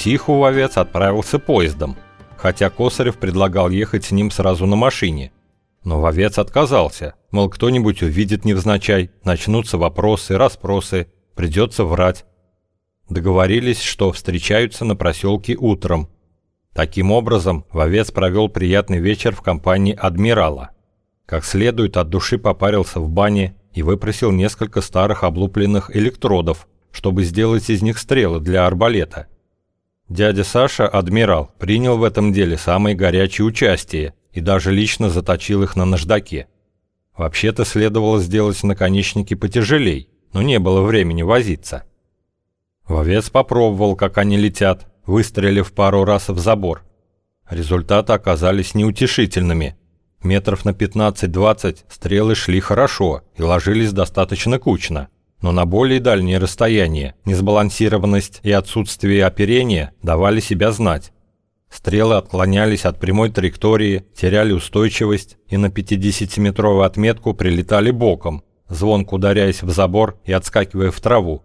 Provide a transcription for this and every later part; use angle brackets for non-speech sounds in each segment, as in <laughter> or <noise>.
Утиху овец отправился поездом, хотя Косарев предлагал ехать с ним сразу на машине. Но Вовец отказался, мол, кто-нибудь увидит невзначай, начнутся вопросы, расспросы, придется врать. Договорились, что встречаются на проселке утром. Таким образом, Вовец провел приятный вечер в компании адмирала. Как следует от души попарился в бане и выпросил несколько старых облупленных электродов, чтобы сделать из них стрелы для арбалета. Дядя Саша, адмирал, принял в этом деле самое горячее участие и даже лично заточил их на наждаке. Вообще-то следовало сделать наконечники потяжелей, но не было времени возиться. Вовец попробовал, как они летят, выстрелив пару раз в забор. Результаты оказались неутешительными. Метров на 15-20 стрелы шли хорошо и ложились достаточно кучно, но на более дальние расстояния несбалансированность и отсутствие оперения давали себя знать. Стрелы отклонялись от прямой траектории, теряли устойчивость и на 50-метровую отметку прилетали боком, звонко ударяясь в забор и отскакивая в траву.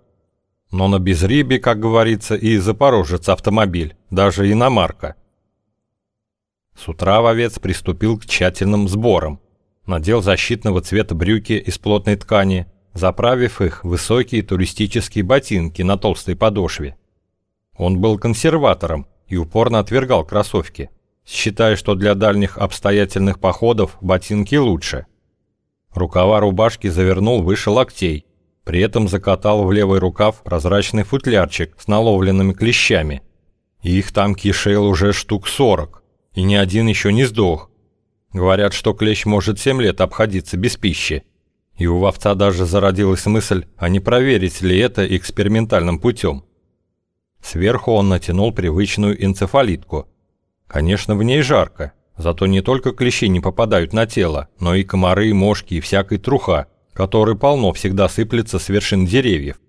Но на безрибе, как говорится, и запорожец автомобиль, даже иномарка. С утра вовец приступил к тщательным сборам. Надел защитного цвета брюки из плотной ткани, заправив их в высокие туристические ботинки на толстой подошве. Он был консерватором и упорно отвергал кроссовки, считая, что для дальних обстоятельных походов ботинки лучше. Рукава рубашки завернул выше локтей, при этом закатал в левый рукав прозрачный футлярчик с наловленными клещами. их там кишел уже штук сорок, и ни один еще не сдох. Говорят, что клещ может семь лет обходиться без пищи. И у вовца даже зародилась мысль, а не проверить ли это экспериментальным путем. Сверху он натянул привычную энцефалитку. Конечно, в ней жарко, зато не только клещи не попадают на тело, но и комары, мошки и всякой труха, который полно всегда сыплется с вершин деревьев.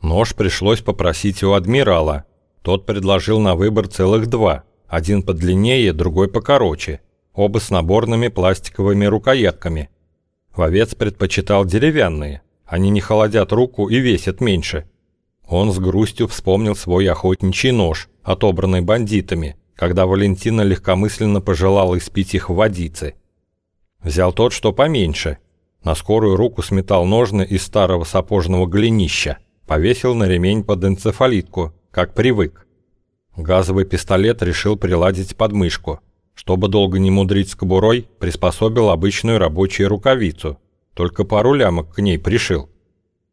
Нож пришлось попросить у адмирала. Тот предложил на выбор целых два. Один подлиннее, другой покороче. Оба с наборными пластиковыми рукоятками. Вовец предпочитал деревянные. Они не холодят руку и весят меньше. Он с грустью вспомнил свой охотничий нож, отобранный бандитами, когда Валентина легкомысленно пожелала испить их в водице. Взял тот, что поменьше, на скорую руку сметал ножны из старого сапожного голенища, повесил на ремень под энцефалитку, как привык. Газовый пистолет решил приладить под мышку. Чтобы долго не мудрить с кобурой, приспособил обычную рабочую рукавицу, только пару лямок к ней пришил.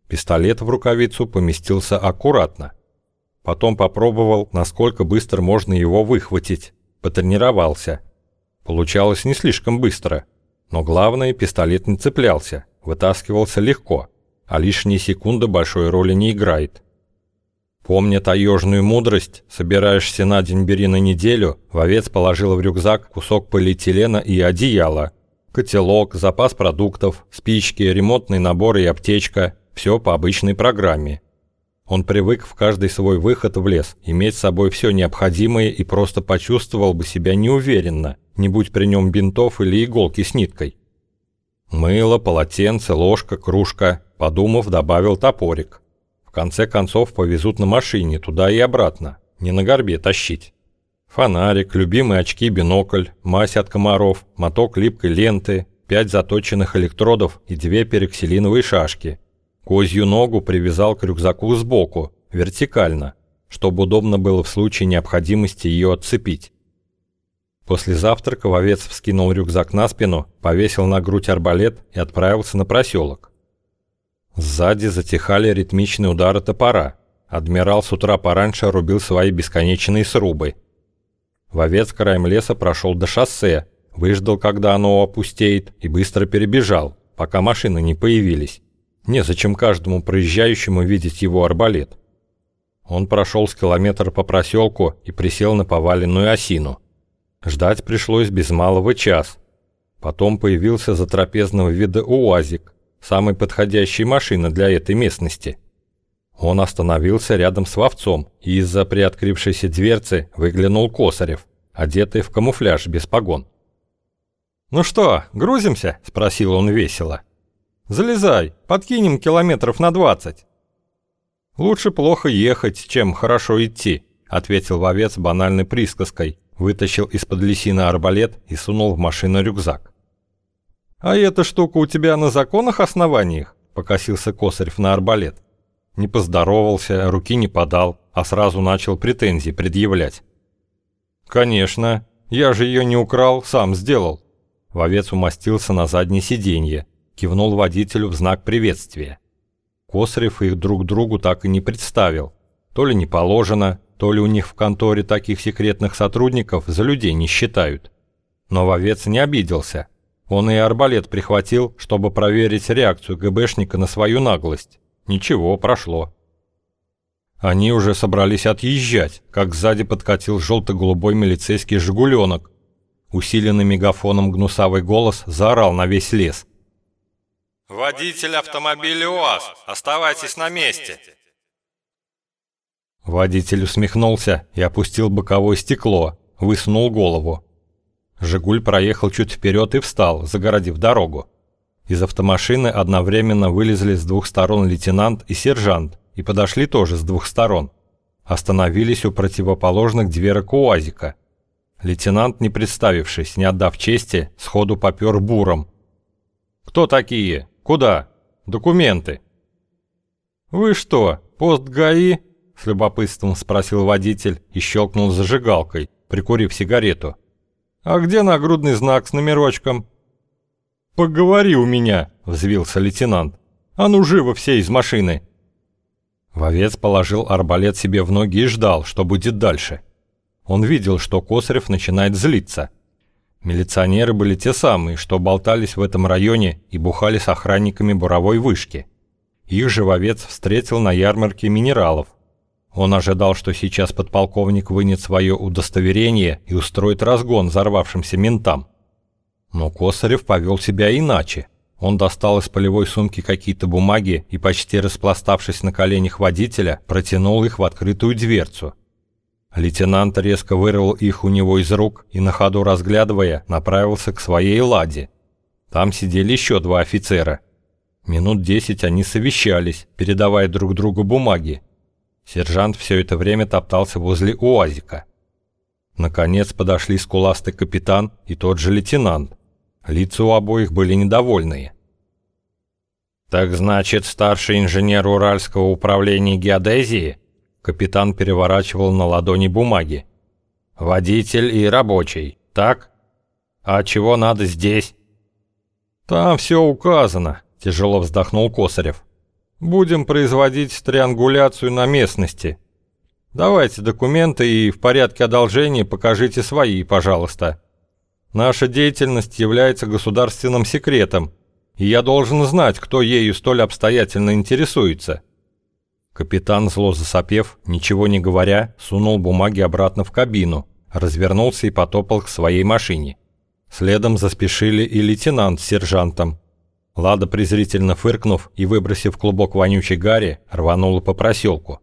Пистолет в рукавицу поместился аккуратно. Потом попробовал, насколько быстро можно его выхватить. Потренировался. Получалось не слишком быстро – но главное, пистолет не цеплялся, вытаскивался легко, а лишние секунды большой роли не играет. Помня таежную мудрость, собираешься на день бери на неделю, вовец положил в рюкзак кусок полиэтилена и одеяло, котелок, запас продуктов, спички, ремонтный набор и аптечка – все по обычной программе. Он привык в каждый свой выход в лес иметь с собой все необходимое и просто почувствовал бы себя неуверенно, не будь при нем бинтов или иголки с ниткой. Мыло, полотенце, ложка, кружка, подумав, добавил топорик. В конце концов повезут на машине туда и обратно, не на горбе тащить. Фонарик, любимые очки, бинокль, мазь от комаров, моток липкой ленты, пять заточенных электродов и две перекселиновые шашки – Козью ногу привязал к рюкзаку сбоку, вертикально, чтобы удобно было в случае необходимости ее отцепить. После завтрака вовец вскинул рюкзак на спину, повесил на грудь арбалет и отправился на проселок. Сзади затихали ритмичные удары топора. Адмирал с утра пораньше рубил свои бесконечные срубы. Вовец краем леса прошел до шоссе, выждал, когда оно опустеет, и быстро перебежал, пока машины не появились. Незачем каждому проезжающему видеть его арбалет. Он прошел с километр по проселку и присел на поваленную осину. Ждать пришлось без малого час. Потом появился затрапезного вида УАЗик, самой подходящей машины для этой местности. Он остановился рядом с вовцом, и из-за приоткрывшейся дверцы выглянул Косарев, одетый в камуфляж без погон. «Ну что, грузимся?» – спросил он весело. Залезай, подкинем километров на двадцать. Лучше плохо ехать, чем хорошо идти, ответил вовец банальной присказкой, вытащил из-под лисины арбалет и сунул в машину рюкзак. «А эта штука у тебя на законных основаниях?» — покосился Косарев на арбалет. Не поздоровался, руки не подал, а сразу начал претензии предъявлять. «Конечно, я же ее не украл, сам сделал». Вовец умостился на заднее сиденье, кивнул водителю в знак приветствия. Косарев их друг другу так и не представил. То ли не положено, то ли у них в конторе таких секретных сотрудников за людей не считают. Но вовец не обиделся. Он и арбалет прихватил, чтобы проверить реакцию ГБшника на свою наглость. Ничего, прошло. Они уже собрались отъезжать, как сзади подкатил желто-голубой милицейский «Жигуленок». Усиленный мегафоном гнусавый голос заорал на весь лес. «Водитель автомобиля УАЗ, оставайтесь на месте!» Водитель усмехнулся и опустил боковое стекло, высунул голову. «Жигуль» проехал чуть вперед и встал, загородив дорогу. Из автомашины одновременно вылезли с двух сторон лейтенант и сержант и подошли тоже с двух сторон. Остановились у противоположных дверок УАЗика. Лейтенант, не представившись, не отдав чести, сходу попер буром. «Кто такие? Куда? Документы!» «Вы что, пост ГАИ?» С любопытством спросил водитель и щелкнул зажигалкой, прикурив сигарету. «А где нагрудный знак с номерочком?» «Поговори у меня!» — взвился лейтенант. «А ну живо все из машины!» Вовец положил арбалет себе в ноги и ждал, что будет дальше. Он видел, что Косарев начинает злиться. Милиционеры были те самые, что болтались в этом районе и бухали с охранниками буровой вышки. Их же вовец встретил на ярмарке минералов, он ожидал, что сейчас подполковник вынет свое удостоверение и устроит разгон взорвавшимся ментам. Но Косарев повел себя иначе. Он достал из полевой сумки какие-то бумаги и, почти распластавшись на коленях водителя, протянул их в открытую дверцу. Лейтенант резко вырвал их у него из рук и, на ходу разглядывая, направился к своей ладе. Там сидели еще два офицера. Минут десять они совещались, передавая друг другу бумаги, Сержант все это время топтался возле УАЗика. Наконец подошли скуластый капитан и тот же лейтенант. Лица у обоих были недовольные. «Так значит, старший инженер Уральского управления геодезии?» Капитан переворачивал на ладони бумаги. «Водитель и рабочий, так? А чего надо здесь?» «Там все указано», — тяжело вздохнул Косарев. Будем производить триангуляцию на местности. Давайте документы и в порядке одолжения покажите свои, пожалуйста. Наша деятельность является государственным секретом, и я должен знать, кто ею столь обстоятельно интересуется». Капитан, зло засопев, ничего не говоря, сунул бумаги обратно в кабину, развернулся и потопал к своей машине. Следом заспешили и лейтенант с сержантом, Лада, презрительно фыркнув и выбросив клубок вонючей гари, рванула по проселку.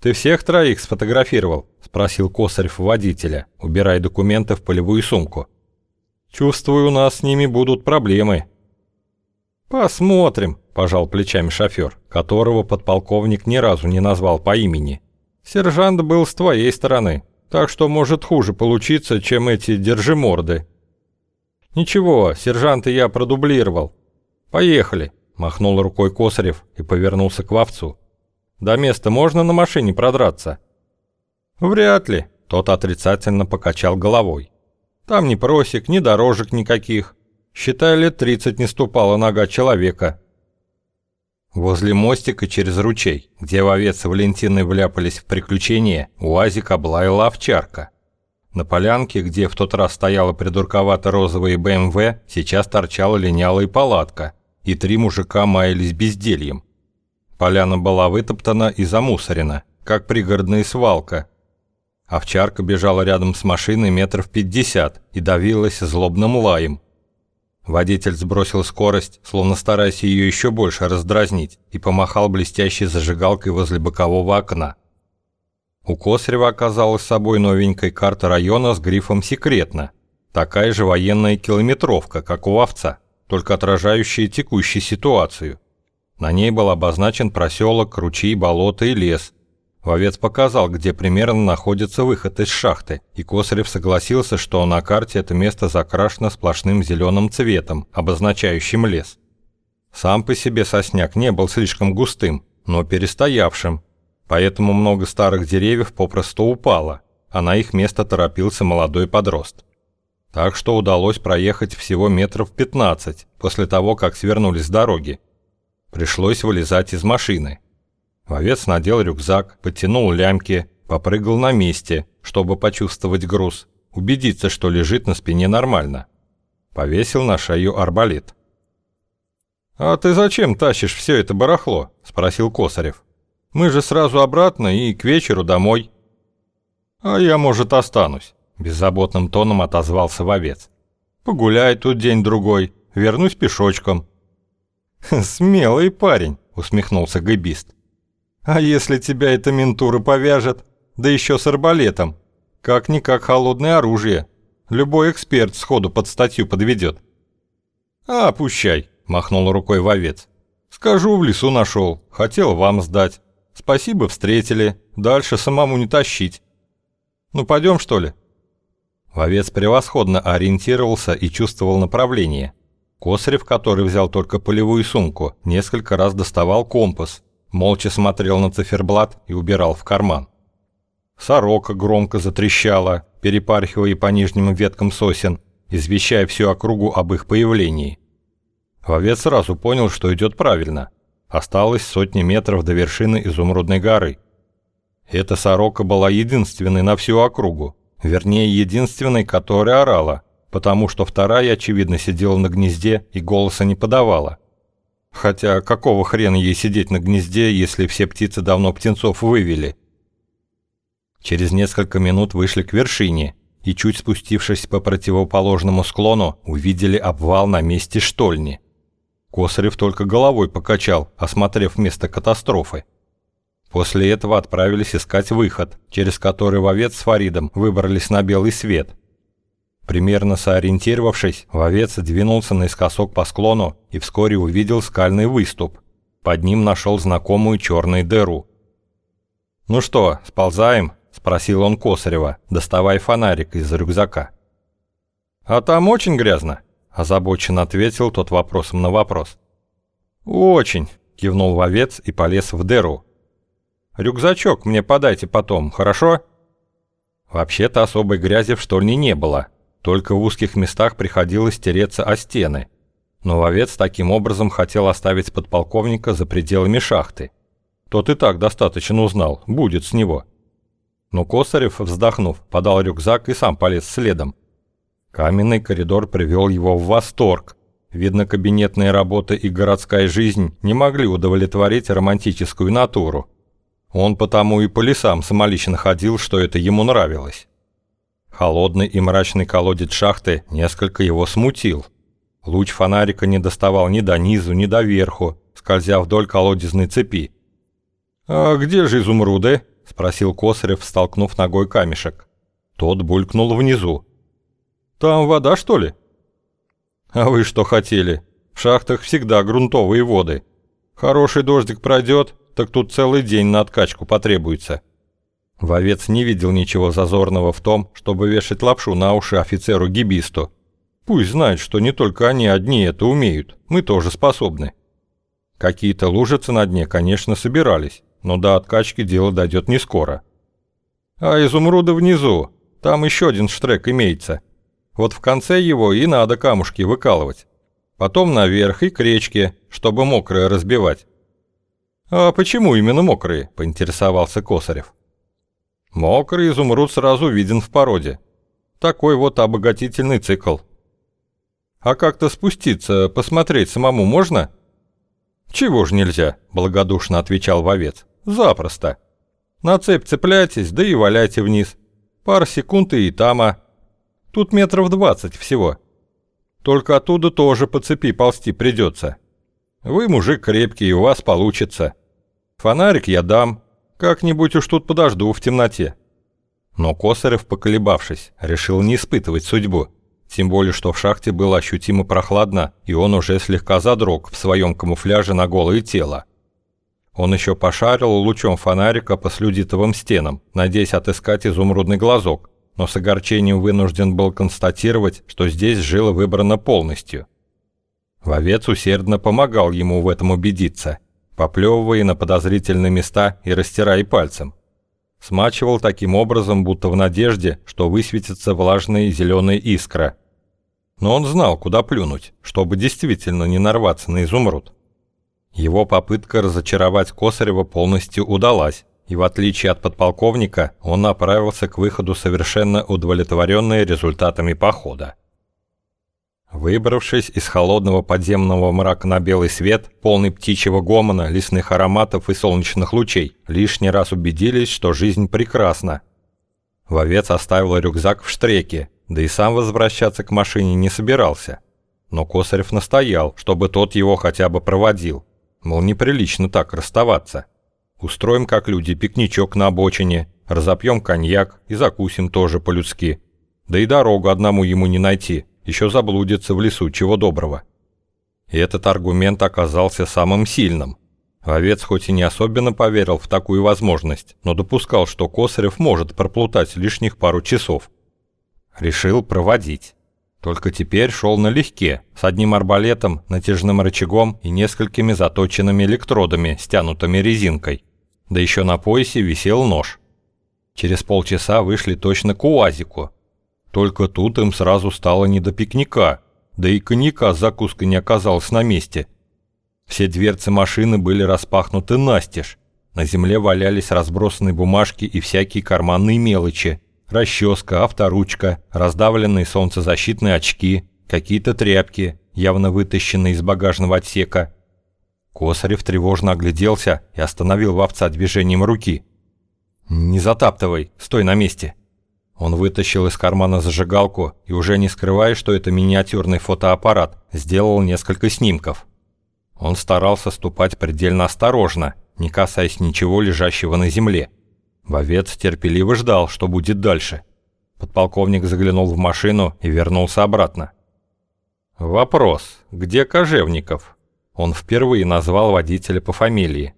«Ты всех троих сфотографировал?» – спросил Косарев водителя, убирая документы в полевую сумку. «Чувствую, у нас с ними будут проблемы». «Посмотрим», – пожал плечами шофер, которого подполковник ни разу не назвал по имени. «Сержант был с твоей стороны, так что может хуже получиться, чем эти держиморды». «Ничего, сержанта я продублировал. Поехали», – махнул рукой Косарев и повернулся к вовцу. «До места можно на машине продраться?» «Вряд ли», – тот отрицательно покачал головой. «Там ни просек, ни дорожек никаких. Считай, лет тридцать не ступала нога человека». Возле мостика через ручей, где вовец и Валентины вляпались в приключения, УАЗик облаяла овчарка. На полянке, где в тот раз стояла придурковато-розовая БМВ, сейчас торчала линялая палатка, и три мужика маялись бездельем. Поляна была вытоптана и замусорена, как пригородная свалка. Овчарка бежала рядом с машиной метров пятьдесят и давилась злобным лаем. Водитель сбросил скорость, словно стараясь ее еще больше раздразнить, и помахал блестящей зажигалкой возле бокового окна. У Косарева оказалась собой новенькая карта района с грифом «Секретно». Такая же военная километровка, как у овца, только отражающая текущую ситуацию. На ней был обозначен проселок, ручей, болото и лес. Вовец показал, где примерно находится выход из шахты, и Косарев согласился, что на карте это место закрашено сплошным зеленым цветом, обозначающим лес. Сам по себе сосняк не был слишком густым, но перестоявшим, поэтому много старых деревьев попросту упало, а на их место торопился молодой подрост. Так что удалось проехать всего метров 15 после того, как свернулись с дороги. Пришлось вылезать из машины. Вовец надел рюкзак, подтянул лямки, попрыгал на месте, чтобы почувствовать груз, убедиться, что лежит на спине нормально. Повесил на шею арбалет. «А ты зачем тащишь все это барахло?» – спросил Косарев. «Мы же сразу обратно и к вечеру домой». «А я, может, останусь», – беззаботным тоном отозвался вовец. «Погуляй тут день-другой, вернусь пешочком». <laughs> «Смелый парень», – усмехнулся гэбист. А если тебя эта ментура повяжет, да еще с арбалетом? Как-никак холодное оружие. Любой эксперт сходу под статью подведет. А, пущай, махнул рукой вовец. Скажу, в лесу нашел, хотел вам сдать. Спасибо, встретили, дальше самому не тащить. Ну, пойдем, что ли? Вовец превосходно ориентировался и чувствовал направление. Косарев, который взял только полевую сумку, несколько раз доставал компас, молча смотрел на циферблат и убирал в карман. Сорока громко затрещала, перепархивая по нижним веткам сосен, извещая всю округу об их появлении. Вовец сразу понял, что идет правильно. Осталось сотни метров до вершины Изумрудной горы. Эта сорока была единственной на всю округу, вернее, единственной, которая орала, потому что вторая, очевидно, сидела на гнезде и голоса не подавала. Хотя какого хрена ей сидеть на гнезде, если все птицы давно птенцов вывели? Через несколько минут вышли к вершине и, чуть спустившись по противоположному склону, увидели обвал на месте штольни. Косарев только головой покачал, осмотрев место катастрофы. После этого отправились искать выход, через который вовец с Фаридом выбрались на белый свет – Примерно сориентировавшись, вовец двинулся наискосок по склону и вскоре увидел скальный выступ. Под ним нашел знакомую черную дыру. «Ну что, сползаем?» – спросил он Косарева, доставая фонарик из рюкзака. «А там очень грязно?» – озабоченно ответил тот вопросом на вопрос. «Очень», – кивнул вовец и полез в дыру. «Рюкзачок мне подайте потом, хорошо?» Вообще-то особой грязи в штольне не было – только в узких местах приходилось тереться о стены. Но вовец таким образом хотел оставить подполковника за пределами шахты. Тот и так достаточно узнал, будет с него. Но Косарев, вздохнув, подал рюкзак и сам полез следом. Каменный коридор привел его в восторг. Видно, кабинетная работа и городская жизнь не могли удовлетворить романтическую натуру. Он потому и по лесам самолично ходил, что это ему нравилось. Холодный и мрачный колодец шахты несколько его смутил. Луч фонарика не доставал ни до низу, ни до верху, скользя вдоль колодезной цепи. «А где же изумруды?» – спросил Косарев, столкнув ногой камешек. Тот булькнул внизу. «Там вода, что ли?» «А вы что хотели? В шахтах всегда грунтовые воды. Хороший дождик пройдет, так тут целый день на откачку потребуется». Вовец не видел ничего зазорного в том, чтобы вешать лапшу на уши офицеру-гибисту. Пусть знает, что не только они одни это умеют, мы тоже способны. Какие-то лужицы на дне, конечно, собирались, но до откачки дело дойдет не скоро. А изумруды внизу, там еще один штрек имеется. Вот в конце его и надо камушки выкалывать. Потом наверх и к речке, чтобы мокрые разбивать. «А почему именно мокрые?» – поинтересовался Косарев. Мокрый изумруд сразу виден в породе. Такой вот обогатительный цикл. А как-то спуститься, посмотреть самому можно? Чего ж нельзя, благодушно отвечал вовец. Запросто. На цепь цепляйтесь, да и валяйте вниз. Пара секунд и тама. Тут метров двадцать всего. Только оттуда тоже по цепи ползти придется. Вы мужик крепкий, у вас получится. Фонарик я дам, как-нибудь уж тут подожду в темноте. Но Косарев, поколебавшись, решил не испытывать судьбу. Тем более, что в шахте было ощутимо прохладно, и он уже слегка задрог в своем камуфляже на голое тело. Он еще пошарил лучом фонарика по слюдитовым стенам, надеясь отыскать изумрудный глазок, но с огорчением вынужден был констатировать, что здесь жило выбрано полностью. Вовец усердно помогал ему в этом убедиться, поплевывая на подозрительные места и растирая пальцем. Смачивал таким образом, будто в надежде, что высветится влажная зеленая искра. Но он знал, куда плюнуть, чтобы действительно не нарваться на изумруд. Его попытка разочаровать Косарева полностью удалась, и в отличие от подполковника, он направился к выходу совершенно удовлетворенный результатами похода. Выбравшись из холодного подземного мрака на белый свет, полный птичьего гомона, лесных ароматов и солнечных лучей, лишний раз убедились, что жизнь прекрасна. Вовец оставил рюкзак в штреке, да и сам возвращаться к машине не собирался. Но Косарев настоял, чтобы тот его хотя бы проводил. Мол, неприлично так расставаться. Устроим, как люди, пикничок на обочине, разопьем коньяк и закусим тоже по-людски. Да и дорогу одному ему не найти, еще заблудится в лесу, чего доброго. И этот аргумент оказался самым сильным. Овец хоть и не особенно поверил в такую возможность, но допускал, что Косарев может проплутать лишних пару часов. Решил проводить. Только теперь шел налегке, с одним арбалетом, натяжным рычагом и несколькими заточенными электродами, стянутыми резинкой. Да еще на поясе висел нож. Через полчаса вышли точно к УАЗику. Только тут им сразу стало не до пикника, да и коньяка с закуской не оказалось на месте. Все дверцы машины были распахнуты настежь. На земле валялись разбросанные бумажки и всякие карманные мелочи, расческа, авторучка, раздавленные солнцезащитные очки, какие-то тряпки, явно вытащенные из багажного отсека. Косарев тревожно огляделся и остановил вовца движением руки. «Не затаптывай, стой на месте!» Он вытащил из кармана зажигалку и, уже не скрывая, что это миниатюрный фотоаппарат, сделал несколько снимков. Он старался ступать предельно осторожно, не касаясь ничего лежащего на земле. Вовец терпеливо ждал, что будет дальше. Подполковник заглянул в машину и вернулся обратно. «Вопрос. Где Кожевников?» Он впервые назвал водителя по фамилии.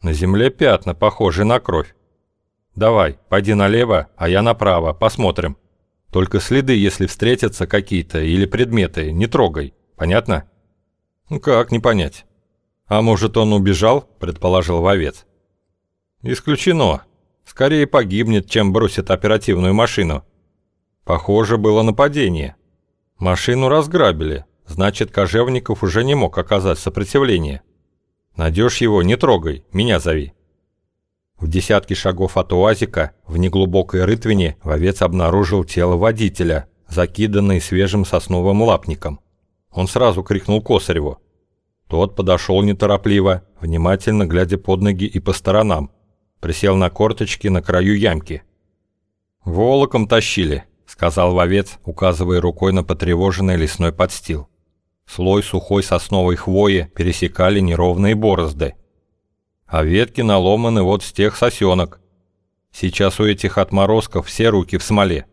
«На земле пятна, похожие на кровь. Давай, пойди налево, а я направо, посмотрим. Только следы, если встретятся какие-то или предметы, не трогай. Понятно?» «Ну как не понять?» «А может, он убежал?» – предположил вовец. «Исключено. Скорее погибнет, чем бросит оперативную машину. Похоже, было нападение. Машину разграбили, значит, Кожевников уже не мог оказать сопротивление. Найдешь его, не трогай, меня зови. В десятке шагов от УАЗика, в неглубокой рытвине, вовец обнаружил тело водителя, закиданное свежим сосновым лапником. Он сразу крикнул Косареву. Тот подошел неторопливо, внимательно глядя под ноги и по сторонам, присел на корточки на краю ямки. «Волоком тащили», — сказал вовец, указывая рукой на потревоженный лесной подстил. Слой сухой сосновой хвои пересекали неровные борозды. А ветки наломаны вот с тех сосенок. Сейчас у этих отморозков все руки в смоле.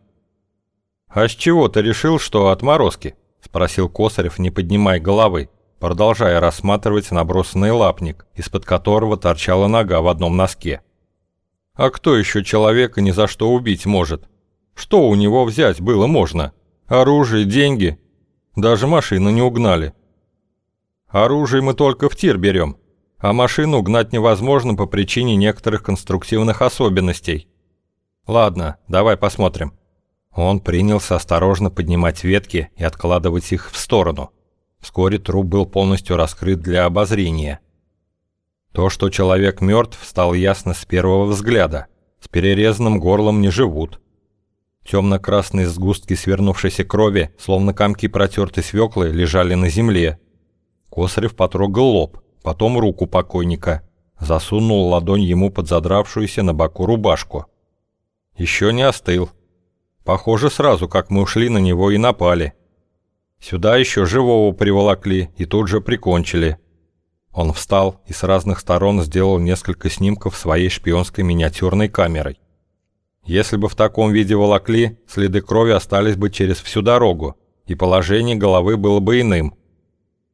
«А с чего ты решил, что отморозки?» — спросил Косарев, не поднимая головы, продолжая рассматривать набросанный лапник, из-под которого торчала нога в одном носке. А кто еще человека ни за что убить может? Что у него взять было можно? Оружие, деньги? Даже машину не угнали. Оружие мы только в тир берем, а машину угнать невозможно по причине некоторых конструктивных особенностей. Ладно, давай посмотрим. Он принялся осторожно поднимать ветки и откладывать их в сторону. Вскоре труп был полностью раскрыт для обозрения. То, что человек мертв, стало ясно с первого взгляда. С перерезанным горлом не живут. Темно-красные сгустки свернувшейся крови, словно комки протертой свеклы, лежали на земле. Косарев потрогал лоб, потом руку покойника. Засунул ладонь ему под задравшуюся на боку рубашку. Еще не остыл. Похоже, сразу, как мы ушли на него и напали. Сюда еще живого приволокли и тут же прикончили. Он встал и с разных сторон сделал несколько снимков своей шпионской миниатюрной камерой. Если бы в таком виде волокли, следы крови остались бы через всю дорогу, и положение головы было бы иным.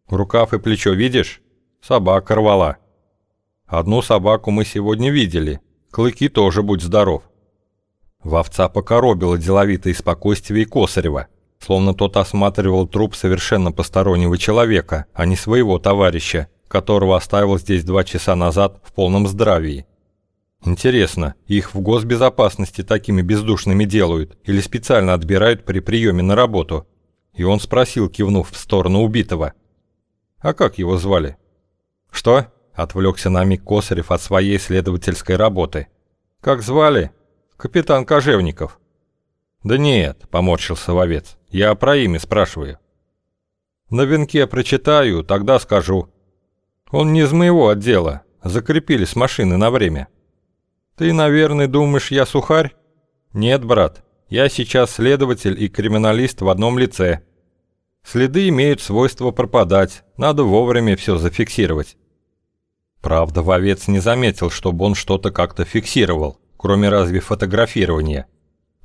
Рукав и плечо видишь? Собака рвала. Одну собаку мы сегодня видели. Клыки тоже будь здоров. Вовца покоробило деловитое спокойствие Косарева, словно тот осматривал труп совершенно постороннего человека, а не своего товарища, которого оставил здесь два часа назад в полном здравии. Интересно, их в госбезопасности такими бездушными делают или специально отбирают при приеме на работу? И он спросил, кивнув в сторону убитого. «А как его звали?» «Что?» – отвлекся на миг Косарев от своей следовательской работы. «Как звали?» «Капитан Кожевников». «Да нет», – поморщился вовец, – «я про имя спрашиваю». «На венке прочитаю, тогда скажу». «Он не из моего отдела, закрепили с машины на время». «Ты, наверное, думаешь, я сухарь?» «Нет, брат, я сейчас следователь и криминалист в одном лице. Следы имеют свойство пропадать, надо вовремя все зафиксировать». Правда, вовец не заметил, чтобы он что-то как-то фиксировал, кроме разве фотографирования.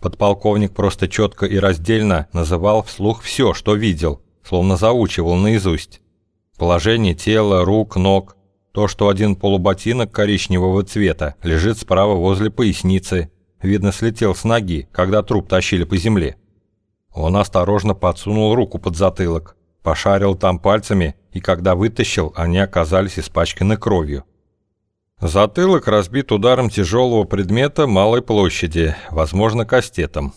Подполковник просто четко и раздельно называл вслух все, что видел, словно заучивал наизусть. Положение тела, рук, ног, то, что один полуботинок коричневого цвета лежит справа возле поясницы, видно, слетел с ноги, когда труп тащили по земле. Он осторожно подсунул руку под затылок, пошарил там пальцами, и когда вытащил, они оказались испачканы кровью. Затылок разбит ударом тяжелого предмета малой площади, возможно, кастетом.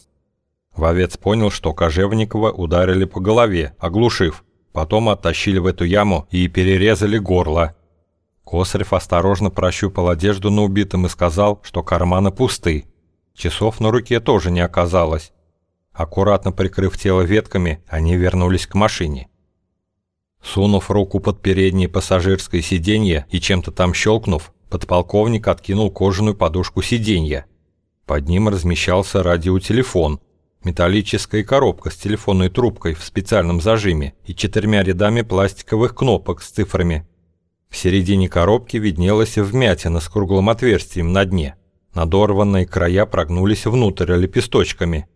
Вовец понял, что Кожевникова ударили по голове, оглушив, потом оттащили в эту яму и перерезали горло, Косарев осторожно прощупал одежду на убитом и сказал, что карманы пусты. Часов на руке тоже не оказалось. Аккуратно прикрыв тело ветками, они вернулись к машине. Сунув руку под переднее пассажирское сиденье и чем-то там щелкнув, подполковник откинул кожаную подушку сиденья. Под ним размещался радиотелефон, металлическая коробка с телефонной трубкой в специальном зажиме и четырьмя рядами пластиковых кнопок с цифрами в середине коробки виднелась вмятина с круглым отверстием на дне. Надорванные края прогнулись внутрь лепесточками.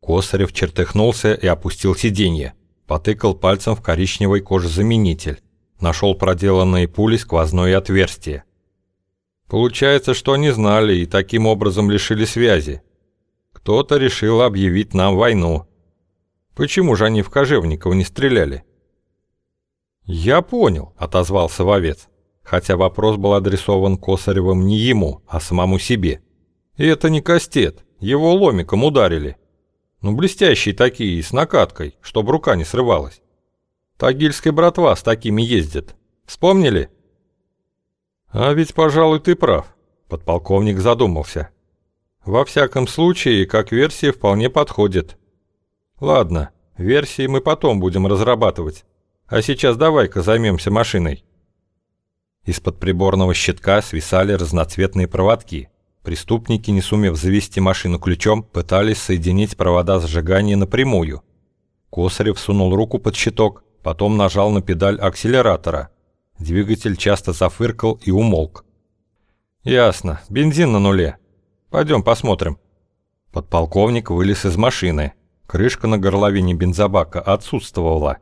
Косарев чертыхнулся и опустил сиденье. Потыкал пальцем в коричневый кожезаменитель. Нашел проделанные пули сквозное отверстие. Получается, что они знали и таким образом лишили связи. Кто-то решил объявить нам войну. Почему же они в Кожевникова не стреляли? «Я понял», — отозвался вовец, хотя вопрос был адресован Косаревым не ему, а самому себе. «И это не кастет, его ломиком ударили. Ну, блестящие такие, с накаткой, чтобы рука не срывалась. Тагильская братва с такими ездит. Вспомнили?» «А ведь, пожалуй, ты прав», — подполковник задумался. «Во всяком случае, как версия вполне подходит. Ладно, версии мы потом будем разрабатывать. А сейчас давай-ка займемся машиной». Из-под приборного щитка свисали разноцветные проводки. Преступники, не сумев завести машину ключом, пытались соединить провода зажигания напрямую. Косарев сунул руку под щиток, потом нажал на педаль акселератора. Двигатель часто зафыркал и умолк. «Ясно, бензин на нуле. Пойдем посмотрим». Подполковник вылез из машины. Крышка на горловине бензобака отсутствовала.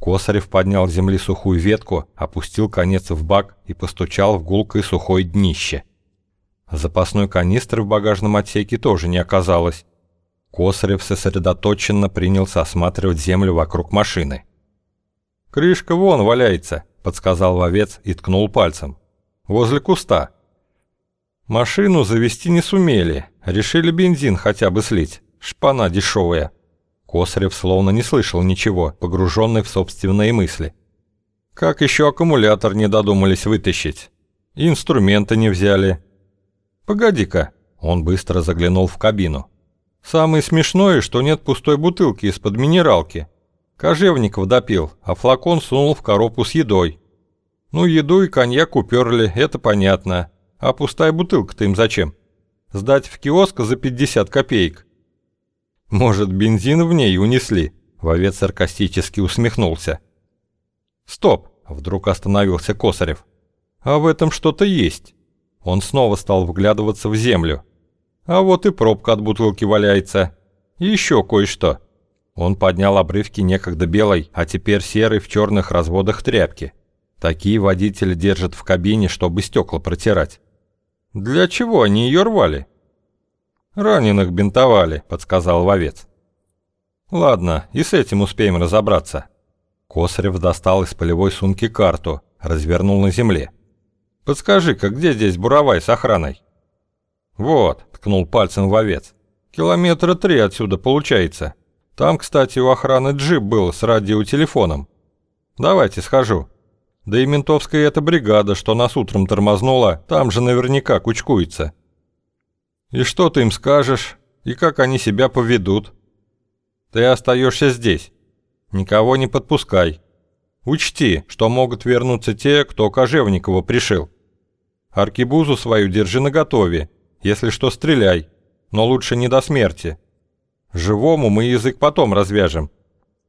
Косарев поднял с земли сухую ветку, опустил конец в бак и постучал в гулкое сухое днище. Запасной канистры в багажном отсеке тоже не оказалось. Косарев сосредоточенно принялся осматривать землю вокруг машины. «Крышка вон валяется», — подсказал вовец и ткнул пальцем. «Возле куста». «Машину завести не сумели, решили бензин хотя бы слить. Шпана дешевая». Косарев словно не слышал ничего, погруженный в собственные мысли. Как еще аккумулятор не додумались вытащить? инструменты не взяли. Погоди-ка, он быстро заглянул в кабину. Самое смешное, что нет пустой бутылки из-под минералки. Кожевников допил, а флакон сунул в коробку с едой. Ну, еду и коньяк уперли, это понятно. А пустая бутылка-то им зачем? Сдать в киоск за 50 копеек. Может, бензин в ней унесли?» Вовец саркастически усмехнулся. «Стоп!» – вдруг остановился Косарев. «А в этом что-то есть». Он снова стал вглядываться в землю. «А вот и пробка от бутылки валяется. И еще кое-что». Он поднял обрывки некогда белой, а теперь серой в черных разводах тряпки. Такие водители держат в кабине, чтобы стекла протирать. Для чего они ее рвали? Раненых бинтовали, подсказал вовец. Ладно, и с этим успеем разобраться. Косарев достал из полевой сумки карту, развернул на земле. «Подскажи-ка, где здесь буровай с охраной?» «Вот», — ткнул пальцем вовец. «Километра три отсюда получается. Там, кстати, у охраны джип был с радиотелефоном. Давайте схожу. Да и ментовская эта бригада, что нас утром тормознула, там же наверняка кучкуется. И что ты им скажешь? И как они себя поведут? Ты остаешься здесь. Никого не подпускай. Учти, что могут вернуться те, кто Кожевникова пришил. Аркибузу свою держи наготове. Если что, стреляй. Но лучше не до смерти. Живому мы язык потом развяжем.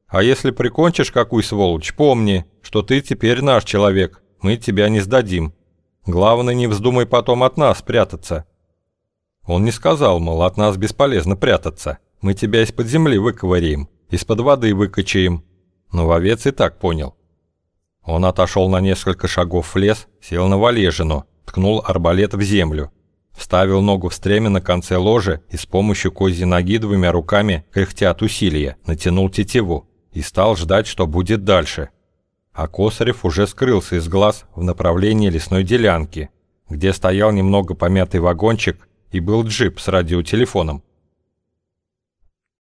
А если прикончишь какую сволочь, помни, что ты теперь наш человек, мы тебя не сдадим. Главное, не вздумай потом от нас прятаться». Он не сказал, мол, от нас бесполезно прятаться. Мы тебя из-под земли выковыряем, из-под воды выкачаем. Но вовец и так понял. Он отошел на несколько шагов в лес, сел на валежину, ткнул арбалет в землю Вставил ногу в стремя на конце ложа и с помощью козьей ноги двумя руками, кряхтя от усилия, натянул тетиву и стал ждать, что будет дальше. А Косарев уже скрылся из глаз в направлении лесной делянки, где стоял немного помятый вагончик и был джип с радиотелефоном.